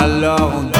alone.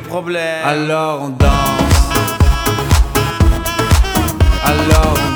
problèmes. Alors on danse. Alors on danse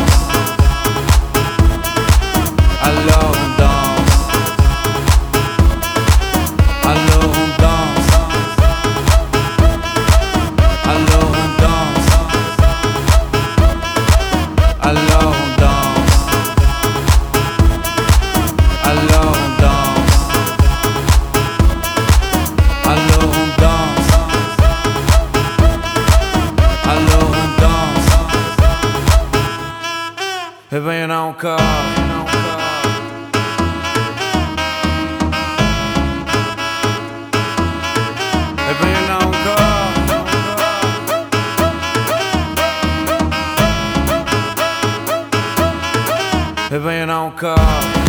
corre. A bem eu não corro